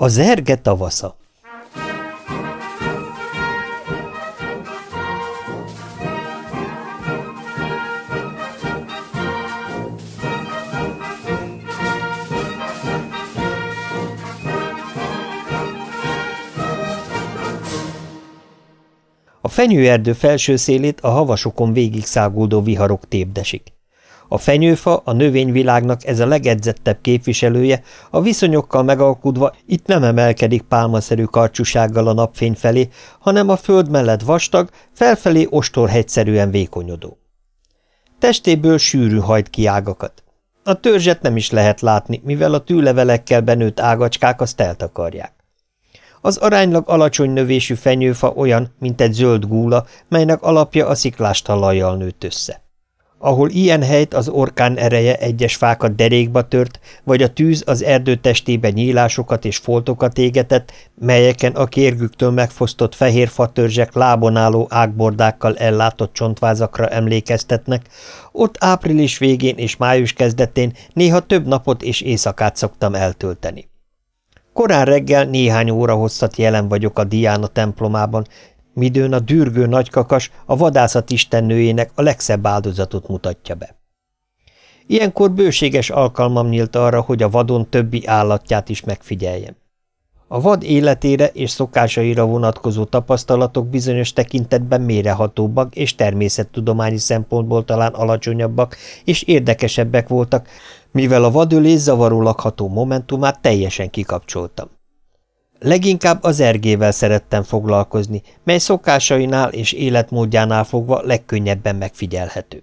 A zerge tavasza A fenyőerdő felső szélét a havasokon végig száguldó viharok tépdesik. A fenyőfa, a növényvilágnak ez a legedzettebb képviselője, a viszonyokkal megalkudva itt nem emelkedik pálmaszerű karcsúsággal a napfény felé, hanem a föld mellett vastag, felfelé ostorhegyszerűen vékonyodó. Testéből sűrű hajt ki ágakat. A törzset nem is lehet látni, mivel a tűlevelekkel benőtt ágacskák azt eltakarják. Az aránylag alacsony növésű fenyőfa olyan, mint egy zöld gúla, melynek alapja a sziklás talajjal nőtt össze. Ahol ilyen helyt az orkán ereje egyes fákat derékba tört, vagy a tűz az erdő testében nyílásokat és foltokat égetett, melyeken a kérgüktől megfosztott fehér fatörzsek lábon álló ágbordákkal ellátott csontvázakra emlékeztetnek, ott április végén és május kezdetén néha több napot és éjszakát szoktam eltölteni. Korán reggel néhány óra hosszat jelen vagyok a Diana templomában, midőn a dürgő nagykakas a vadászat istennőjének a legszebb áldozatot mutatja be. Ilyenkor bőséges alkalmam nyílt arra, hogy a vadon többi állatját is megfigyeljem. A vad életére és szokásaira vonatkozó tapasztalatok bizonyos tekintetben mérehatóbbak és természettudományi szempontból talán alacsonyabbak és érdekesebbek voltak, mivel a vadölés zavaró lakható momentumát teljesen kikapcsoltam. Leginkább az ergével szerettem foglalkozni, mely szokásainál és életmódjánál fogva legkönnyebben megfigyelhető.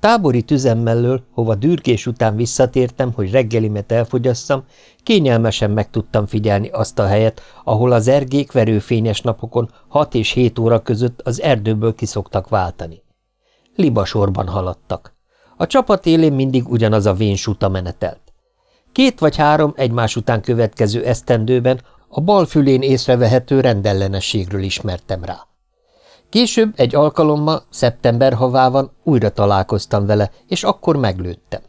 Tábori tüzemmellől, hova dürgés után visszatértem, hogy reggelimet elfogyasszam, kényelmesen meg tudtam figyelni azt a helyet, ahol az ergék verőfényes napokon 6 és 7 óra között az erdőből kiszoktak váltani. Libasorban haladtak. A csapat élén mindig ugyanaz a vén suta menetelt. Két vagy három egymás után következő esztendőben a bal fülén észrevehető rendellenességről ismertem rá. Később egy alkalommal, szeptember havában újra találkoztam vele, és akkor meglőttem.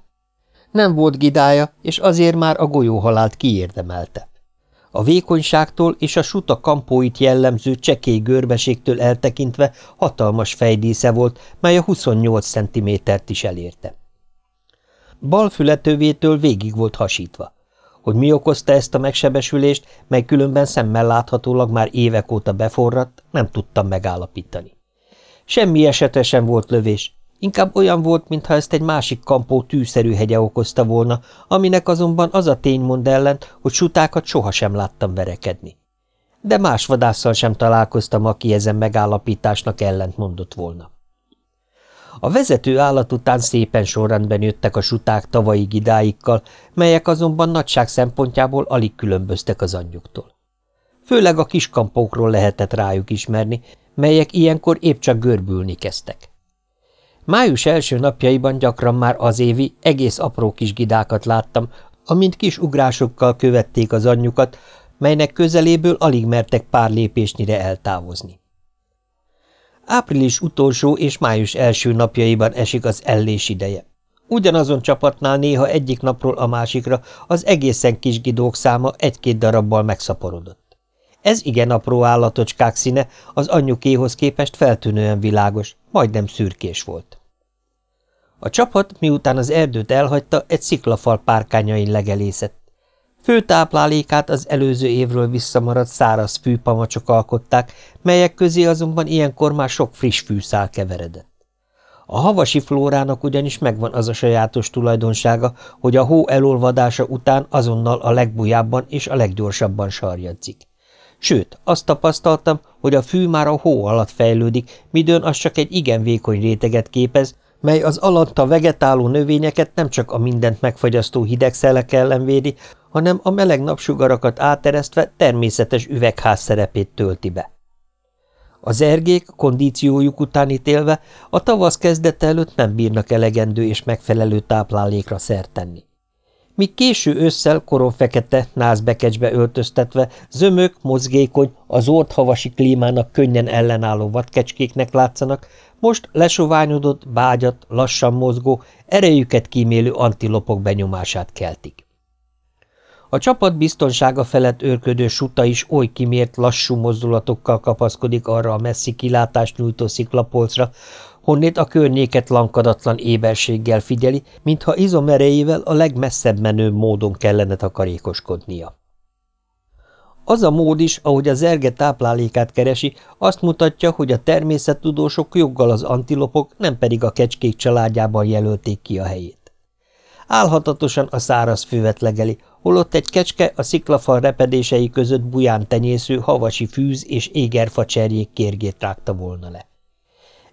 Nem volt gidája, és azért már a golyóhalált kiérdemelte. A vékonyságtól és a suta kampóit jellemző csekély görbeségtől eltekintve hatalmas fejdísze volt, mely a 28 centimétert is elérte. Bal fületővétől végig volt hasítva. Hogy mi okozta ezt a megsebesülést, mely különben szemmel láthatólag már évek óta beforradt, nem tudtam megállapítani. Semmi esetre sem volt lövés, inkább olyan volt, mintha ezt egy másik kampó tűszerű hegye okozta volna, aminek azonban az a tény mond ellent, hogy sutákat sohasem láttam verekedni. De más vadásszal sem találkoztam, aki ezen megállapításnak ellent mondott volna. A vezető állat után szépen sorrendben jöttek a suták tavalyi gidáikkal, melyek azonban nagyság szempontjából alig különböztek az anyjuktól. Főleg a kiskampókról lehetett rájuk ismerni, melyek ilyenkor épp csak görbülni kezdtek. Május első napjaiban gyakran már az évi, egész apró kis gidákat láttam, amint kis ugrásokkal követték az anyjukat, melynek közeléből alig mertek pár lépésnyire eltávozni. Április utolsó és május első napjaiban esik az ellés ideje. Ugyanazon csapatnál néha egyik napról a másikra az egészen kis gidók száma egy-két darabbal megszaporodott. Ez igen apró állatocskák színe az anyjukéhoz képest feltűnően világos, majdnem szürkés volt. A csapat, miután az erdőt elhagyta, egy sziklafal párkányain legelészett. Fő táplálékát az előző évről visszamaradt száraz fűpamacsok alkották, melyek közé azonban ilyenkor már sok friss fűszál keveredett. A havasi flórának ugyanis megvan az a sajátos tulajdonsága, hogy a hó elolvadása után azonnal a legbújábban és a leggyorsabban sarjadzik. Sőt, azt tapasztaltam, hogy a fű már a hó alatt fejlődik, midőn az csak egy igen vékony réteget képez, mely az alatta vegetáló növényeket nem csak a mindent megfagyasztó hideg szelek ellen védi, hanem a meleg napsugarakat áteresztve természetes üvegház szerepét tölti be. Az ergék kondíciójuk után ítélve a tavasz kezdete előtt nem bírnak elegendő és megfelelő táplálékra szert tenni. Míg késő ősszel koronfekete názbekecsbe öltöztetve, zömök, mozgékony, az ort havasi klímának könnyen ellenálló vadkecskéknek látszanak, most lesoványodott, bágyat, lassan mozgó, erejüket kímélő antilopok benyomását keltik. A csapat biztonsága felett őrködő suta is oly kimért, lassú mozdulatokkal kapaszkodik arra a messzi kilátást nyújtó sziklapolcra, honnét a környéket lankadatlan éberséggel figyeli, mintha izomerejével a legmesszebb menő módon kellene takarékoskodnia. Az a mód is, ahogy a zerge táplálékát keresi, azt mutatja, hogy a természettudósok joggal az antilopok, nem pedig a kecskék családjában jelölték ki a helyét. Álhatatosan a száraz fővet legeli, holott egy kecske a sziklafal repedései között buján tenyésző havasi fűz és égerfa cserjék kérgét rágta volna le.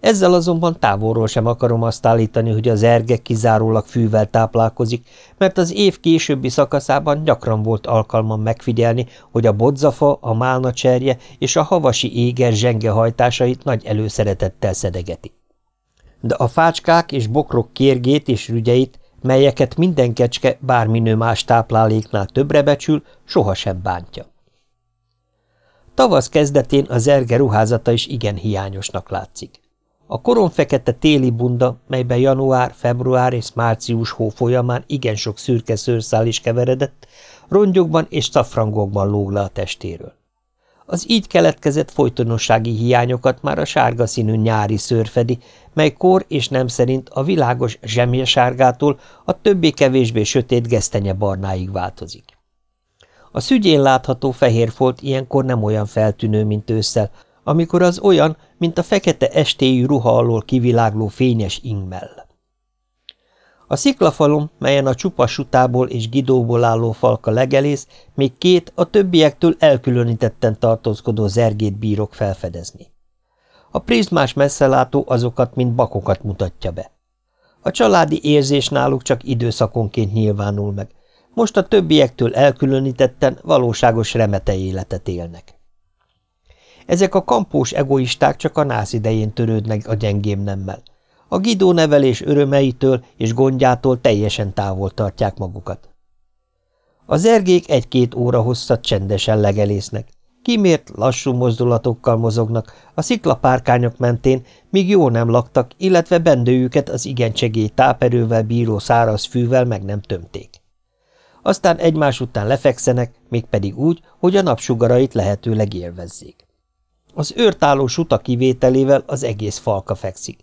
Ezzel azonban távolról sem akarom azt állítani, hogy az erge kizárólag fűvel táplálkozik, mert az év későbbi szakaszában gyakran volt alkalmam megfigyelni, hogy a bodzafa, a málna cserje és a havasi éger zsenge hajtásait nagy előszeretettel szedegeti. De a fácskák és bokrok kérgét és rügyeit, melyeket minden kecske bárminő más tápláléknál többre becsül, sohasem bántja. Tavasz kezdetén az erge ruházata is igen hiányosnak látszik. A koronfekete téli bunda, melyben január, február és március hó folyamán igen sok szürke szőrszál is keveredett, rongyokban és szafrangokban lóg le a testéről. Az így keletkezett folytonossági hiányokat már a sárga színű nyári szőr fedi, mely kor és nem szerint a világos sárgától a többé-kevésbé sötét gesztenye barnáig változik. A szügyén látható fehér folt ilyenkor nem olyan feltűnő, mint ősszel, amikor az olyan, mint a fekete estéjű ruha alól kivilágló fényes ingmell. A sziklafalon, melyen a csupa sutából és gidóból álló falka legelész, még két a többiektől elkülönítetten tartózkodó zergét bírok felfedezni. A prizmás messzelátó azokat, mint bakokat mutatja be. A családi érzés náluk csak időszakonként nyilvánul meg. Most a többiektől elkülönítetten valóságos remete életet élnek. Ezek a kampós egoisták csak a nász idején törődnek a gyengém nemmel. A gidó nevelés örömeitől és gondjától teljesen távol tartják magukat. Az ergék egy-két óra hosszat csendesen legelésznek. Kimért, lassú mozdulatokkal mozognak, a sziklapárkányok mentén, míg jól nem laktak, illetve bendőjüket az igencsegély táperővel bíró száraz fűvel meg nem tömték. Aztán egymás után lefekszenek, mégpedig úgy, hogy a napsugarait lehetőleg élvezzék. Az őrtáló suta kivételével az egész falka fekszik.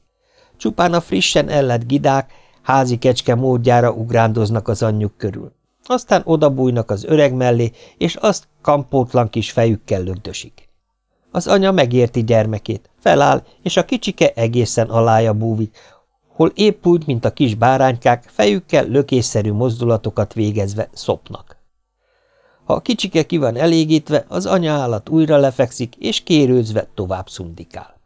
Csupán a frissen ellett gidák házi kecske módjára ugrándoznak az anyjuk körül. Aztán odabújnak az öreg mellé, és azt kampótlan kis fejükkel lögdösik. Az anya megérti gyermekét, feláll, és a kicsike egészen alája búvik, hol épp úgy, mint a kis báránykák, fejükkel lökésszerű mozdulatokat végezve szopnak. Ha a kicsike ki van elégítve, az anya állat újra lefekszik, és kérőzve tovább szundikál.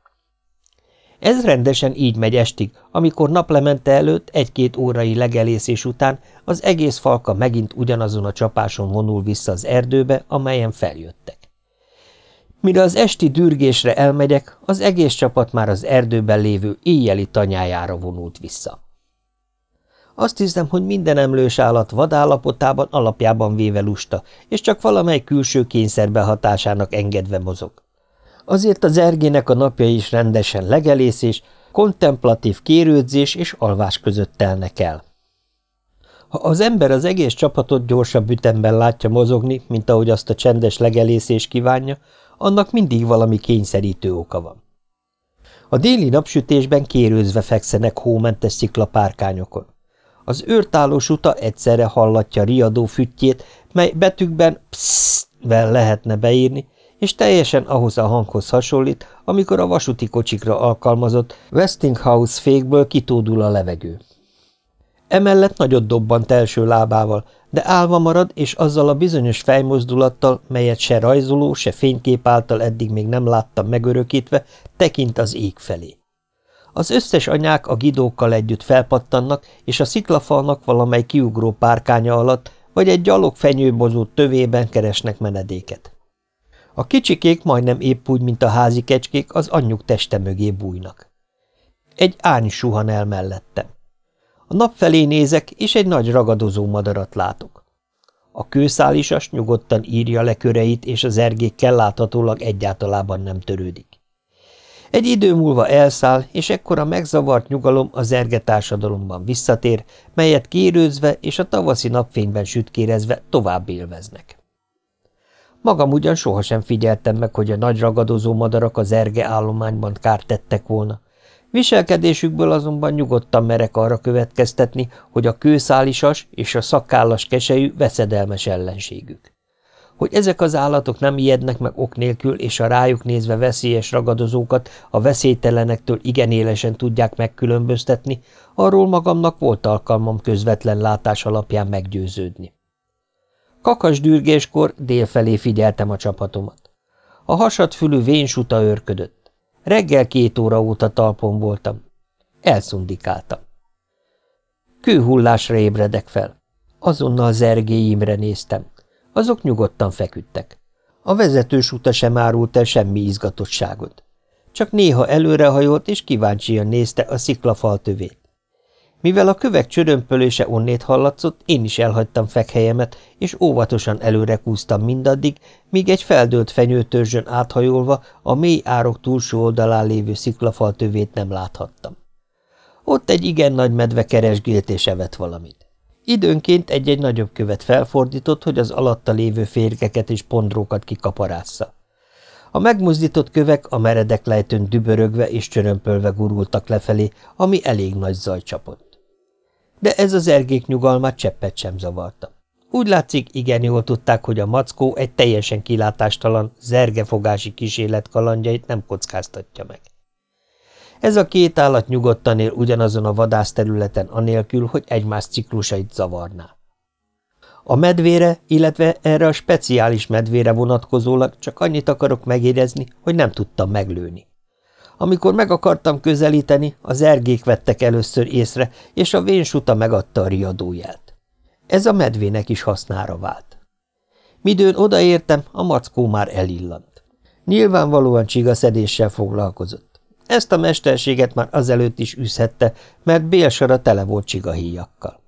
Ez rendesen így megy estig, amikor naplemente előtt egy-két órai legelészés után az egész falka megint ugyanazon a csapáson vonul vissza az erdőbe, amelyen feljöttek. Mire az esti dürgésre elmegyek, az egész csapat már az erdőben lévő éjjeli tanyájára vonult vissza. Azt hiszem, hogy minden emlős állat vadállapotában alapjában véve lusta, és csak valamely külső kényszerbe hatásának engedve mozog. Azért az ergének a napja is rendesen legelészés, kontemplatív kérődzés és alvás között telnek el. Ha az ember az egész csapatot gyorsabb ütemben látja mozogni, mint ahogy azt a csendes legelészés kívánja, annak mindig valami kényszerítő oka van. A déli napsütésben kérőzve fekszenek hómentes sziklapárkányokon. Az őrtálós uta egyszerre hallatja riadó füttyét, mely betűkben pszvel lehetne beírni, és teljesen ahhoz a hanghoz hasonlít, amikor a vasúti kocsikra alkalmazott Westinghouse fékből kitódul a levegő. Emellett nagyot dobbant első lábával, de állva marad, és azzal a bizonyos fejmozdulattal, melyet se rajzoló, se fénykép által eddig még nem láttam megörökítve, tekint az ég felé. Az összes anyák a gidókkal együtt felpattannak, és a sziklafalnak valamely kiugró párkánya alatt, vagy egy gyalog fenyőbozó tövében keresnek menedéket. A kicsikék majdnem épp úgy, mint a házi kecskék, az anyjuk teste mögé bújnak. Egy ány suhan el mellettem. A nap felé nézek, és egy nagy ragadozó madarat látok. A kőszálisas nyugodtan írja le köreit, és az ergékkel láthatólag egyáltalában nem törődik. Egy idő múlva elszáll, és ekkor a megzavart nyugalom a zerge társadalomban visszatér, melyet kérőzve és a tavaszi napfényben sütkérezve tovább élveznek. Magam ugyan sohasem figyeltem meg, hogy a nagy ragadozó madarak az erge állományban kárt tettek volna. Viselkedésükből azonban nyugodtan merek arra következtetni, hogy a kőszálisas és a szakállas kesejű veszedelmes ellenségük. Hogy ezek az állatok nem ijednek meg ok nélkül, és a rájuk nézve veszélyes ragadozókat a veszélytelenektől igen élesen tudják megkülönböztetni, arról magamnak volt alkalmam közvetlen látás alapján meggyőződni. Kakas dürgéskor délfelé figyeltem a csapatomat. A hasadfülű vénsuta őrködött. Reggel két óra óta talpon voltam. Elszundikáltam. Kőhullásra ébredek fel. Azonnal zergéimre néztem. Azok nyugodtan feküdtek. A vezetős uta sem árult el semmi izgatottságot. Csak néha előrehajolt és kíváncsian nézte a sziklafal tövét. Mivel a kövek csörömpölése onnét hallatszott, én is elhagytam fekhelyemet, és óvatosan előre kúztam mindaddig, míg egy feldőlt fenyőtörzsön áthajolva a mély árok túlsó oldalán lévő sziklafal tövét nem láthattam. Ott egy igen nagy medve keresgélt és evett valamit. Időnként egy-egy nagyobb követ felfordított, hogy az alatta lévő férgeket és pondrókat kikaparásza. A megmozdított kövek a meredek lejtőn dübörögve és csörömpölve gurultak lefelé, ami elég nagy zaj csapott de ez az ergék nyugalmát cseppet sem zavarta. Úgy látszik, igen jól tudták, hogy a mackó egy teljesen kilátástalan, zergefogási kísérlet kalandjait nem kockáztatja meg. Ez a két állat nyugodtan él ugyanazon a vadászterületen anélkül, hogy egymás ciklusait zavarná. A medvére, illetve erre a speciális medvére vonatkozólag csak annyit akarok megérezni, hogy nem tudtam meglőni. Amikor meg akartam közelíteni, az ergék vettek először észre, és a vénsuta megadta a riadóját. Ez a medvének is hasznára vált. Midőn odaértem, a mackó már elillant. Nyilvánvalóan csigaszedéssel foglalkozott. Ezt a mesterséget már azelőtt is üzhette, mert bélsara tele volt csigahíjakkal.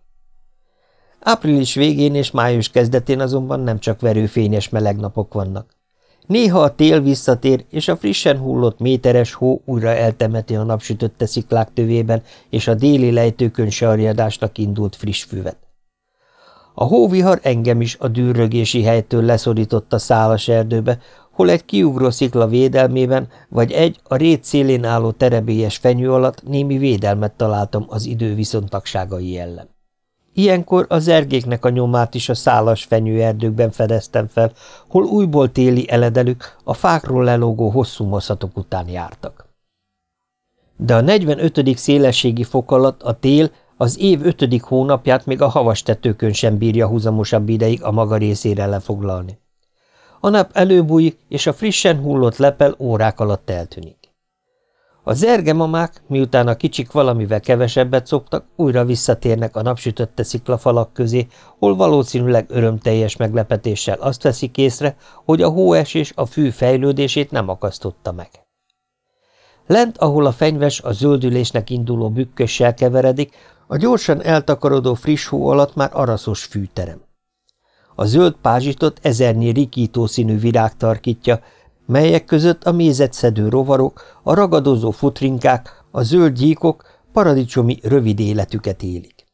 Április végén és május kezdetén azonban nem csak verőfényes meleg napok vannak. Néha a tél visszatér, és a frissen hullott méteres hó újra eltemeti a napsütötte sziklák tövében, és a déli lejtőkön sarjadásnak indult friss füvet. A hóvihar engem is a dűrögési helytől leszorított a szálas erdőbe, hol egy kiugró szikla védelmében, vagy egy a rét szélén álló terebélyes fenyő alatt némi védelmet találtam az idő viszontagságai ellen. Ilyenkor az ergéknek a nyomát is a szálas fenyőerdőkben fedeztem fel, hol újból téli eledelük a fákról lelógó hosszú moszatok után jártak. De a 45. szélességi fok alatt a tél az év ötödik hónapját még a havas tetőkön sem bírja húzamosabb ideig a maga részére lefoglalni. A nap előbújik, és a frissen hullott lepel órák alatt eltűnik. A zergemamák, miután a kicsik valamivel kevesebbet szoktak, újra visszatérnek a napsütötte sziklafalak közé, hol valószínűleg örömteljes meglepetéssel azt veszik észre, hogy a hóesés a fű fejlődését nem akasztotta meg. Lent, ahol a fenyves a zöldülésnek induló bükkössel keveredik, a gyorsan eltakarodó friss hó alatt már araszos fűterem. A zöld pázsitot ezernyi rikító színű virág tarkítja, melyek között a mézetszedő rovarok, a ragadozó futrinkák, a zöld gyíkok paradicsomi rövid életüket élik.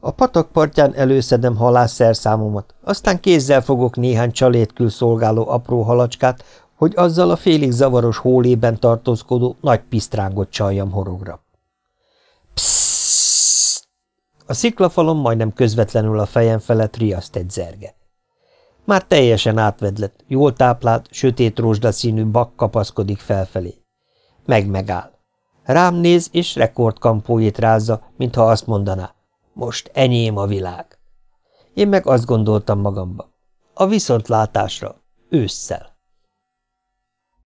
A patak partján előszedem halászszerszámomat, aztán kézzel fogok néhány csalétkül szolgáló apró halacskát, hogy azzal a félig zavaros hólében tartózkodó nagy pisztrángot csaljam horogra. Pssz! A sziklafalon majdnem közvetlenül a fejem felett riaszt egy zerge. Már teljesen átvedlett, jól táplált, sötét rózsdaszínű bak kapaszkodik felfelé. Meg megáll. Rám néz, és rekordkampójét rázza, mintha azt mondaná, most enyém a világ. Én meg azt gondoltam magamba. A viszontlátásra, ősszel.